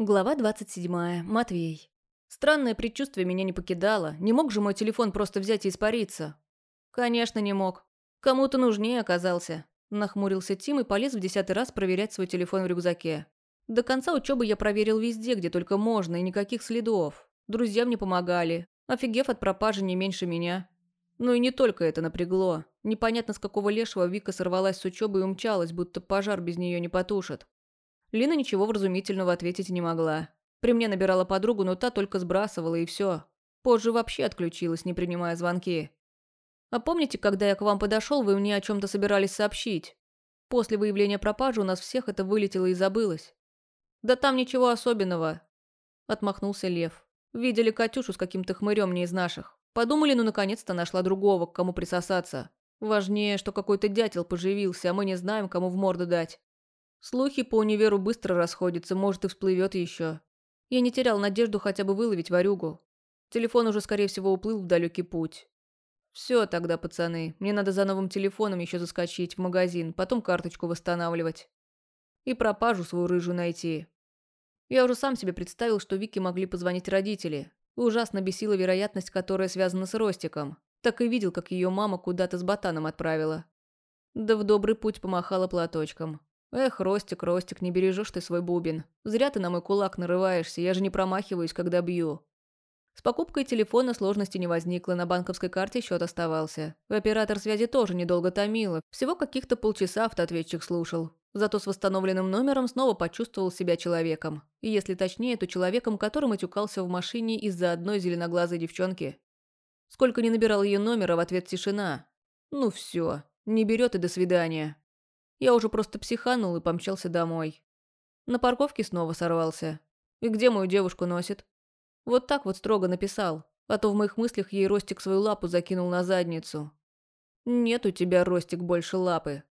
Глава 27. Матвей. Странное предчувствие меня не покидало. Не мог же мой телефон просто взять и испариться? Конечно, не мог. Кому-то нужнее оказался. Нахмурился Тим и полез в десятый раз проверять свой телефон в рюкзаке. До конца учебы я проверил везде, где только можно, и никаких следов. Друзья мне помогали, офигев от пропажи не меньше меня. Ну и не только это напрягло. Непонятно, с какого лешего Вика сорвалась с учебы и умчалась, будто пожар без нее не потушит. Лина ничего вразумительного ответить не могла. При мне набирала подругу, но та только сбрасывала, и все. Позже вообще отключилась, не принимая звонки. А помните, когда я к вам подошел, вы мне о чем-то собирались сообщить? После выявления пропажи у нас всех это вылетело и забылось. Да там ничего особенного. Отмахнулся Лев. Видели Катюшу с каким-то хмырем не из наших. Подумали, ну наконец-то нашла другого, к кому присосаться. Важнее, что какой-то дятел поживился, а мы не знаем, кому в морду дать. Слухи по универу быстро расходятся, может и всплывет еще. Я не терял надежду хотя бы выловить варюгу. Телефон уже, скорее всего, уплыл в далекий путь. Все тогда, пацаны, мне надо за новым телефоном еще заскочить в магазин, потом карточку восстанавливать. И пропажу свою рыжую найти. Я уже сам себе представил, что Вике могли позвонить родители. ужасно бесила вероятность, которая связана с Ростиком. Так и видел, как ее мама куда-то с ботаном отправила. Да в добрый путь помахала платочком. «Эх, Ростик, Ростик, не бережешь ты свой бубен. Зря ты на мой кулак нарываешься, я же не промахиваюсь, когда бью». С покупкой телефона сложности не возникло, на банковской карте счет оставался. Оператор связи тоже недолго томило, всего каких-то полчаса автоответчик слушал. Зато с восстановленным номером снова почувствовал себя человеком. И если точнее, то человеком, которым отюкался в машине из-за одной зеленоглазой девчонки. Сколько не набирал ее номера, в ответ тишина. Ну все, не берет и до свидания. Я уже просто психанул и помчался домой. На парковке снова сорвался. И где мою девушку носит? Вот так вот строго написал, а то в моих мыслях ей Ростик свою лапу закинул на задницу. Нет у тебя, Ростик, больше лапы.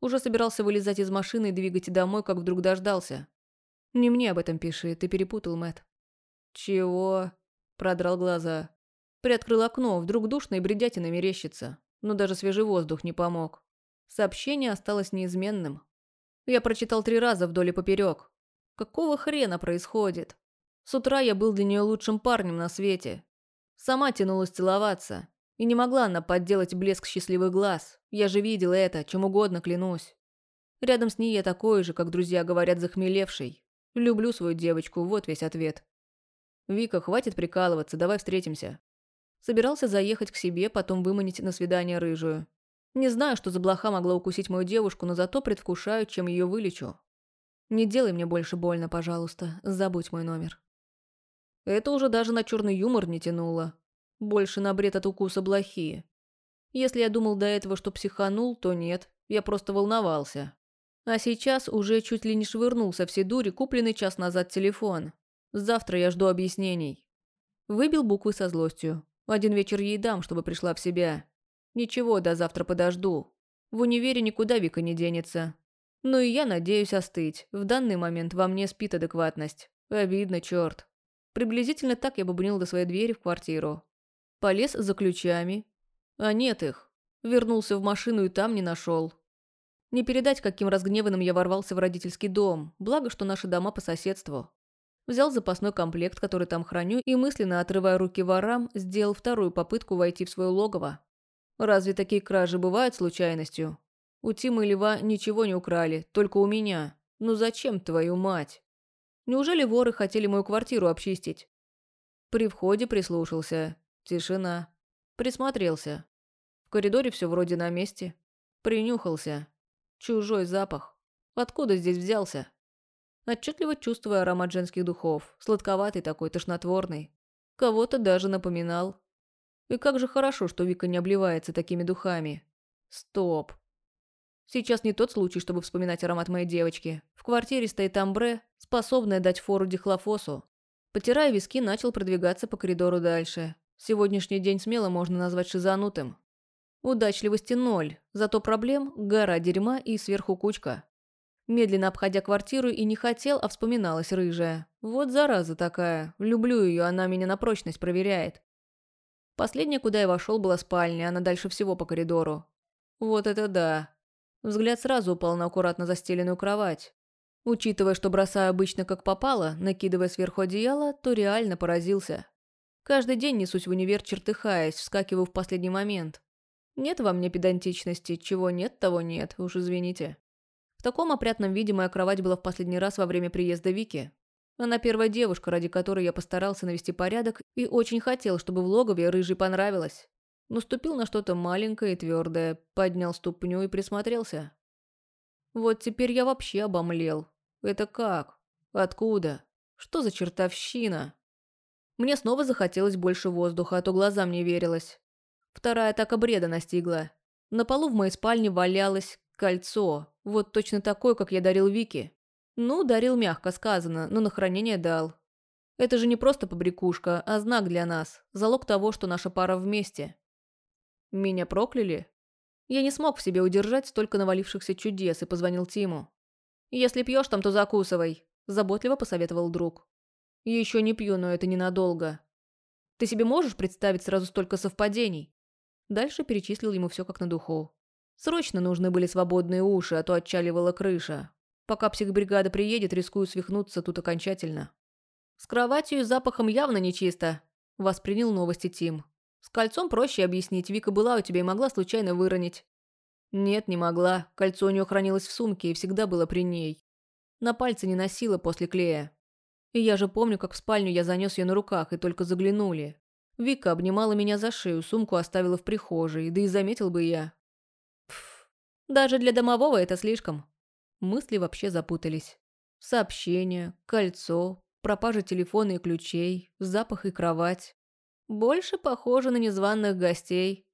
Уже собирался вылезать из машины и двигать домой, как вдруг дождался. Не мне об этом пиши, ты перепутал, Мэт. Чего? Продрал глаза. Приоткрыл окно, вдруг душно и бредятина мерещится. Но даже свежий воздух не помог. Сообщение осталось неизменным. Я прочитал три раза вдоль и поперек. Какого хрена происходит? С утра я был для нее лучшим парнем на свете. Сама тянулась целоваться. И не могла она подделать блеск счастливых глаз. Я же видел это, чем угодно клянусь. Рядом с ней я такой же, как друзья говорят, захмелевший. Люблю свою девочку, вот весь ответ. Вика, хватит прикалываться, давай встретимся. Собирался заехать к себе, потом выманить на свидание рыжую. Не знаю, что за блоха могла укусить мою девушку, но зато предвкушаю, чем ее вылечу. Не делай мне больше больно, пожалуйста. Забудь мой номер. Это уже даже на черный юмор не тянуло. Больше на бред от укуса блохи. Если я думал до этого, что психанул, то нет. Я просто волновался. А сейчас уже чуть ли не швырнул со всей дури купленный час назад телефон. Завтра я жду объяснений. Выбил буквы со злостью. Один вечер ей дам, чтобы пришла в себя. Ничего, до завтра подожду. В универе никуда Вика не денется. Ну и я надеюсь остыть. В данный момент во мне спит адекватность. Обидно, черт. Приблизительно так я бубнил до своей двери в квартиру. Полез за ключами. А нет их. Вернулся в машину и там не нашел. Не передать, каким разгневанным я ворвался в родительский дом. Благо, что наши дома по соседству. Взял запасной комплект, который там храню, и мысленно, отрывая руки ворам, сделал вторую попытку войти в свое логово. Разве такие кражи бывают случайностью? У Тима и Льва ничего не украли, только у меня. Ну зачем, твою мать? Неужели воры хотели мою квартиру обчистить? При входе прислушался. Тишина. Присмотрелся. В коридоре все вроде на месте. Принюхался. Чужой запах. Откуда здесь взялся? Отчетливо чувствуя аромат женских духов. Сладковатый такой, тошнотворный. Кого-то даже напоминал. И как же хорошо, что Вика не обливается такими духами. Стоп. Сейчас не тот случай, чтобы вспоминать аромат моей девочки. В квартире стоит амбре, способная дать фору дихлофосу. Потирая виски, начал продвигаться по коридору дальше. Сегодняшний день смело можно назвать шизанутым. Удачливости ноль, зато проблем – гора дерьма и сверху кучка. Медленно обходя квартиру и не хотел, а вспоминалась рыжая. Вот зараза такая. Люблю ее, она меня на прочность проверяет. Последняя, куда я вошел, была спальня, она дальше всего по коридору. Вот это да. Взгляд сразу упал на аккуратно застеленную кровать. Учитывая, что бросаю обычно как попало, накидывая сверху одеяло, то реально поразился. Каждый день несусь в универ, чертыхаясь, вскакиваю в последний момент. Нет во мне педантичности, чего нет, того нет, уж извините. В таком опрятном виде моя кровать была в последний раз во время приезда Вики. Она первая девушка, ради которой я постарался навести порядок и очень хотел, чтобы в логове рыжий понравилось. Наступил на что-то маленькое и твердое, поднял ступню и присмотрелся. Вот теперь я вообще обомлел. Это как? Откуда? Что за чертовщина? Мне снова захотелось больше воздуха, а то глазам не верилось. Вторая атака бреда настигла. На полу в моей спальне валялось кольцо, вот точно такое, как я дарил Вике. Ну, дарил мягко сказано, но на хранение дал. Это же не просто побрякушка, а знак для нас, залог того, что наша пара вместе. Меня прокляли? Я не смог в себе удержать столько навалившихся чудес и позвонил Тиму. «Если пьешь там, то закусывай», – заботливо посоветовал друг. «Еще не пью, но это ненадолго. Ты себе можешь представить сразу столько совпадений?» Дальше перечислил ему все как на духу. Срочно нужны были свободные уши, а то отчаливала крыша. Пока психбригада приедет, рискую свихнуться тут окончательно. «С кроватью и запахом явно нечисто», – воспринял новости Тим. «С кольцом проще объяснить, Вика была у тебя и могла случайно выронить». «Нет, не могла. Кольцо у нее хранилось в сумке и всегда было при ней. На пальце не носила после клея. И я же помню, как в спальню я занес ее на руках, и только заглянули. Вика обнимала меня за шею, сумку оставила в прихожей, да и заметил бы я. Пф, даже для домового это слишком. Мысли вообще запутались. Сообщение, кольцо, пропажа телефона и ключей, запах и кровать. Больше похоже на незваных гостей.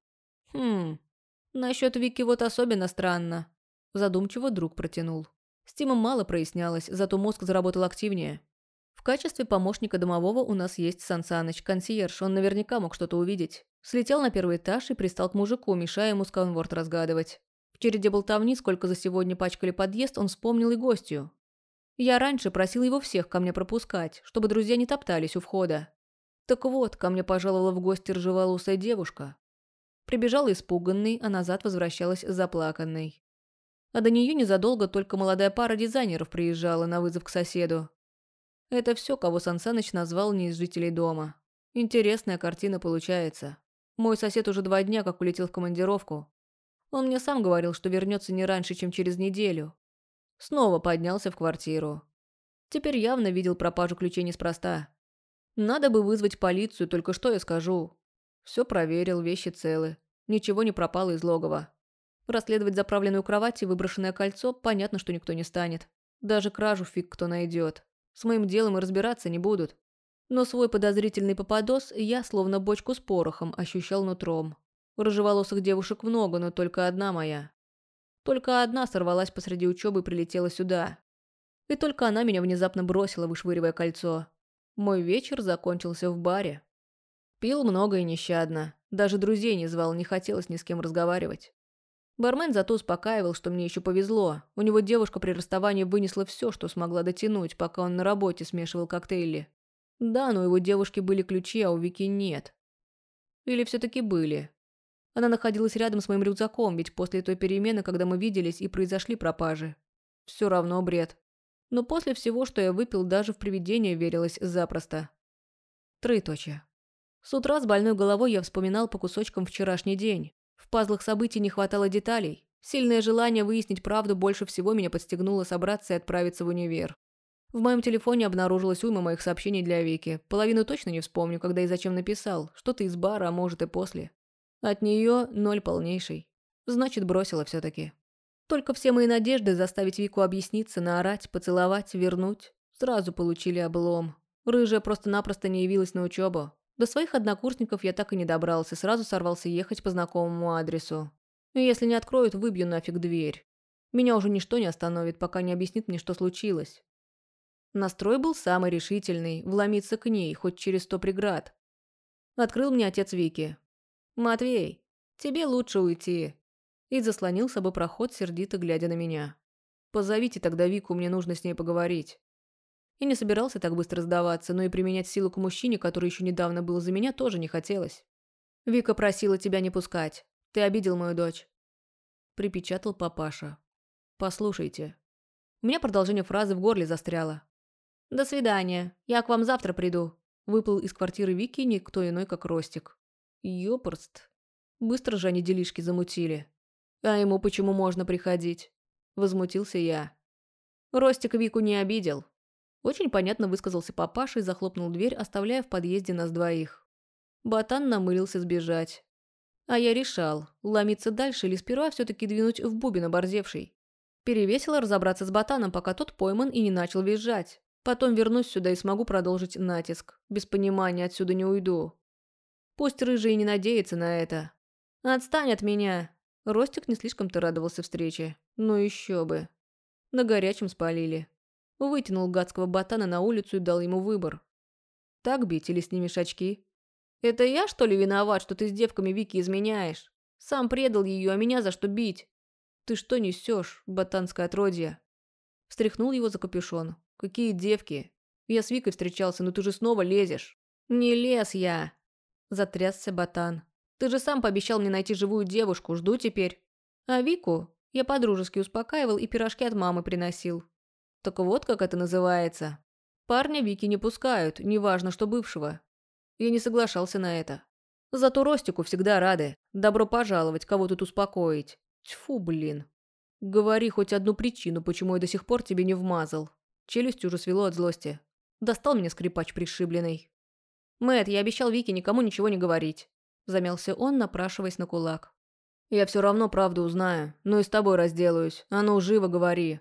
Хм, насчет Вики вот особенно странно. Задумчиво друг протянул. С Тимом мало прояснялось, зато мозг заработал активнее. В качестве помощника домового у нас есть Сан Саныч, консьерж, он наверняка мог что-то увидеть. Слетел на первый этаж и пристал к мужику, мешая ему сканворд разгадывать череде болтовни, сколько за сегодня пачкали подъезд, он вспомнил и гостью. Я раньше просил его всех ко мне пропускать, чтобы друзья не топтались у входа. Так вот, ко мне пожаловала в гости ржеволосая девушка. Прибежала испуганной, а назад возвращалась заплаканной. А до нее незадолго только молодая пара дизайнеров приезжала на вызов к соседу. Это все, кого Сансаныч назвал не из жителей дома. Интересная картина получается. Мой сосед уже два дня как улетел в командировку, он мне сам говорил, что вернется не раньше, чем через неделю. Снова поднялся в квартиру. Теперь явно видел пропажу ключей неспроста. Надо бы вызвать полицию, только что я скажу. Все проверил, вещи целы. Ничего не пропало из логова. Расследовать заправленную кровать и выброшенное кольцо понятно, что никто не станет. Даже кражу фиг кто найдет. С моим делом и разбираться не будут. Но свой подозрительный попадос я, словно бочку с порохом, ощущал нутром. Рыжеволосых девушек много, но только одна моя. Только одна сорвалась посреди учебы и прилетела сюда. И только она меня внезапно бросила, вышвыривая кольцо. Мой вечер закончился в баре. Пил много и нещадно. Даже друзей не звал, не хотелось ни с кем разговаривать. Бармен зато успокаивал, что мне еще повезло. У него девушка при расставании вынесла все, что смогла дотянуть, пока он на работе смешивал коктейли. Да, но у его девушки были ключи, а у Вики нет. Или все-таки были. Она находилась рядом с моим рюкзаком, ведь после той перемены, когда мы виделись, и произошли пропажи. Все равно бред. Но после всего, что я выпил, даже в привидение верилось запросто. Троеточие. С утра с больной головой я вспоминал по кусочкам вчерашний день. В пазлах событий не хватало деталей. Сильное желание выяснить правду больше всего меня подстегнуло собраться и отправиться в универ. В моем телефоне обнаружилась уйма моих сообщений для Вики. Половину точно не вспомню, когда и зачем написал. Что-то из бара, а может и после. От нее ноль полнейший. Значит, бросила все-таки. Только все мои надежды заставить Вику объясниться, наорать, поцеловать, вернуть, сразу получили облом. Рыжая просто-напросто не явилась на учебу. До своих однокурсников я так и не добрался, сразу сорвался ехать по знакомому адресу. И если не откроют, выбью нафиг дверь. Меня уже ничто не остановит, пока не объяснит мне, что случилось. Настрой был самый решительный, вломиться к ней, хоть через сто преград. Открыл мне отец Вики. «Матвей, тебе лучше уйти». И заслонил собой проход, сердито глядя на меня. «Позовите тогда Вику, мне нужно с ней поговорить». И не собирался так быстро сдаваться, но и применять силу к мужчине, который еще недавно был за меня, тоже не хотелось. «Вика просила тебя не пускать. Ты обидел мою дочь». Припечатал папаша. «Послушайте». У меня продолжение фразы в горле застряло. «До свидания. Я к вам завтра приду». Выплыл из квартиры Вики никто иной, как Ростик. Ёпрст. Быстро же они делишки замутили. А ему почему можно приходить? Возмутился я. Ростик Вику не обидел. Очень понятно высказался папаша и захлопнул дверь, оставляя в подъезде нас двоих. Батан намылился сбежать. А я решал, ломиться дальше или сперва все-таки двинуть в бубен оборзевший. Перевесило разобраться с ботаном, пока тот пойман и не начал визжать. Потом вернусь сюда и смогу продолжить натиск. Без понимания отсюда не уйду. Пусть рыжий не надеется на это. Отстань от меня. Ростик не слишком-то радовался встрече. Ну еще бы. На горячем спалили. Вытянул гадского ботана на улицу и дал ему выбор. Так бить или снимешь очки? Это я, что ли, виноват, что ты с девками Вики изменяешь? Сам предал ее, а меня за что бить? «Ты что несешь, ботанское отродье?» Встряхнул его за капюшон. «Какие девки? Я с Викой встречался, но ты же снова лезешь». «Не лез я!» Затрясся ботан. «Ты же сам пообещал мне найти живую девушку, жду теперь. А Вику я подружески успокаивал и пирожки от мамы приносил. Так вот как это называется. Парня Вики не пускают, неважно, что бывшего. Я не соглашался на это. Зато Ростику всегда рады. Добро пожаловать, кого тут успокоить. Тьфу, блин. Говори хоть одну причину, почему я до сих пор тебе не вмазал. Челюсть уже свело от злости. Достал меня скрипач пришибленный. Мэт, я обещал Вике никому ничего не говорить. Замялся он, напрашиваясь на кулак. Я все равно правду узнаю, но и с тобой разделаюсь. А ну, живо говори.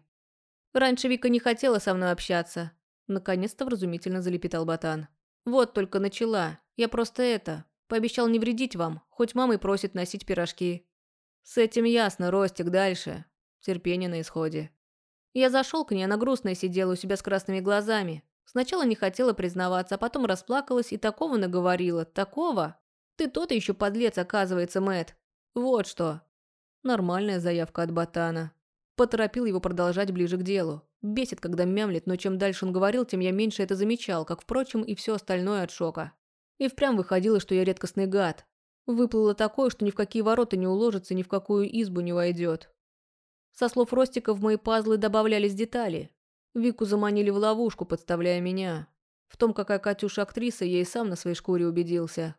Раньше Вика не хотела со мной общаться. Наконец-то вразумительно залепетал Ботан. Вот только начала. Я просто это. Пообещал не вредить вам, хоть мама и просит носить пирожки. С этим ясно, Ростик, дальше. Терпение на исходе. Я зашел к ней, она грустная сидела у себя с красными глазами. Сначала не хотела признаваться, а потом расплакалась и такого наговорила. Такого? Ты тот еще подлец, оказывается, Мэт. Вот что. Нормальная заявка от ботана. Поторопил его продолжать ближе к делу. Бесит, когда мямлет, но чем дальше он говорил, тем я меньше это замечал, как, впрочем, и все остальное от шока. И впрямь выходило, что я редкостный гад, Выплыло такое, что ни в какие ворота не уложится, ни в какую избу не войдет. Со слов Ростика в мои пазлы добавлялись детали. Вику заманили в ловушку, подставляя меня. В том, какая Катюша актриса, я и сам на своей шкуре убедился.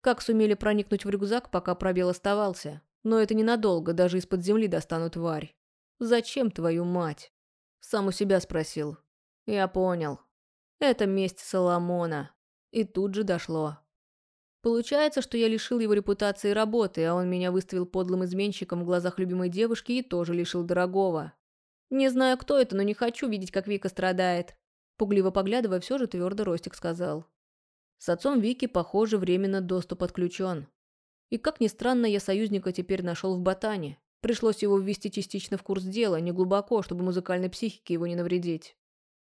Как сумели проникнуть в рюкзак, пока пробел оставался. Но это ненадолго, даже из-под земли достанут тварь. «Зачем, твою мать?» Сам у себя спросил. Я понял. Это месть Соломона. И тут же дошло. Получается, что я лишил его репутации и работы, а он меня выставил подлым изменщиком в глазах любимой девушки и тоже лишил дорогого. Не знаю, кто это, но не хочу видеть, как Вика страдает. Пугливо поглядывая, все же твердо Ростик сказал. С отцом Вики, похоже, временно доступ отключен. И как ни странно, я союзника теперь нашел в ботане. Пришлось его ввести частично в курс дела, не глубоко, чтобы музыкальной психике его не навредить.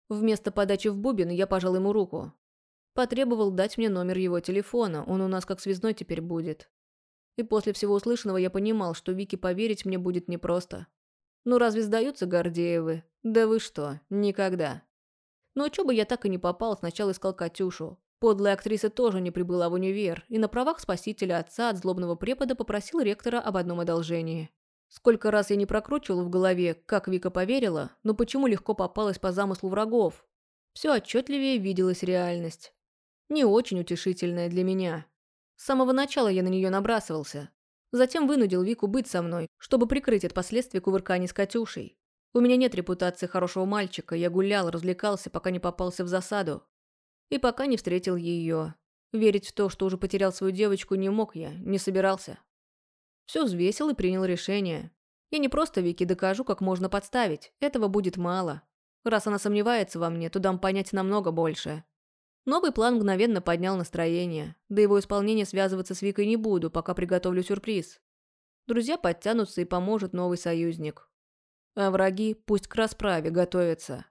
Вместо подачи в бубен я пожал ему руку. Потребовал дать мне номер его телефона, он у нас как связной теперь будет. И после всего услышанного я понимал, что Вике поверить мне будет непросто. Ну разве сдаются Гордеевы? Да вы что, никогда. Но бы я так и не попал, сначала искал Катюшу. Подлая актриса тоже не прибыла в универ, и на правах спасителя отца от злобного препода попросил ректора об одном одолжении. Сколько раз я не прокручивал в голове, как Вика поверила, но почему легко попалась по замыслу врагов. Все отчетливее виделась реальность не очень утешительная для меня. С самого начала я на нее набрасывался. Затем вынудил Вику быть со мной, чтобы прикрыть от последствий кувырканий с Катюшей. У меня нет репутации хорошего мальчика, я гулял, развлекался, пока не попался в засаду. И пока не встретил ее. Верить в то, что уже потерял свою девочку, не мог я, не собирался. Все взвесил и принял решение. Я не просто Вике докажу, как можно подставить, этого будет мало. Раз она сомневается во мне, то дам понять намного больше. Новый план мгновенно поднял настроение. До его исполнения связываться с Викой не буду, пока приготовлю сюрприз. Друзья подтянутся и поможет новый союзник. А враги пусть к расправе готовятся.